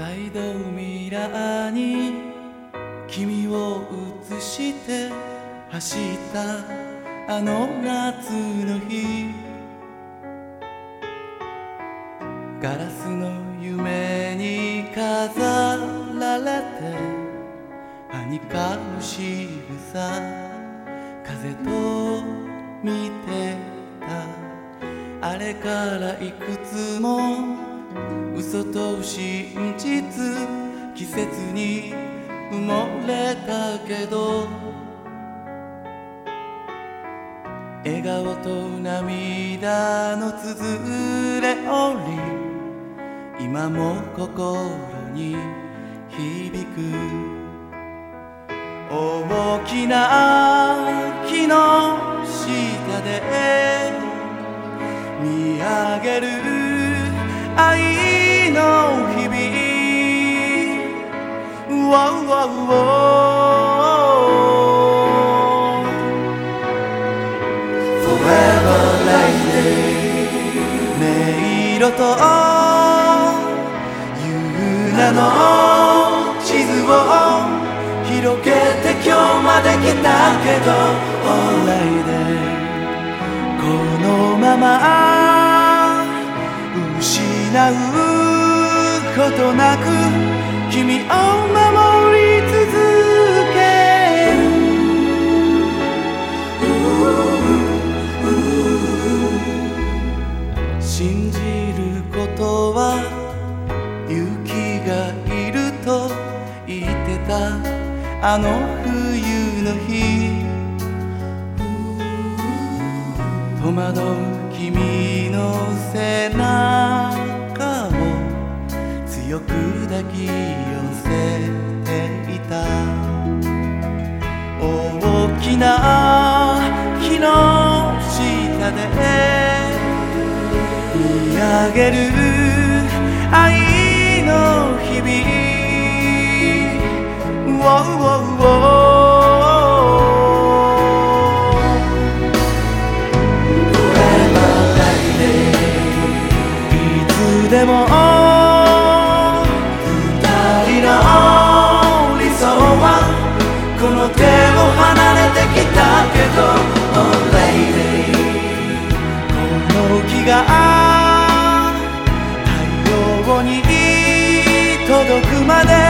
画に君を映して走ったあの夏の日。ガラスの夢に飾られてはにかむしぐさ風と見てた。あれからいくつも嘘と真実季節に埋もれたけど笑顔と涙のつづれ折り今も心に響く。大きな木の下で見上げる愛の日々 Wow, wow, wow. Forever lady 音色と夕菜の地図を広げて今日まで来たけど Alright then このまま失うことなく君を守り続ける信じることは勇気がいると言ってたあの冬の日戸惑う君き寄せていた。大きな木の下で見上げる届くまで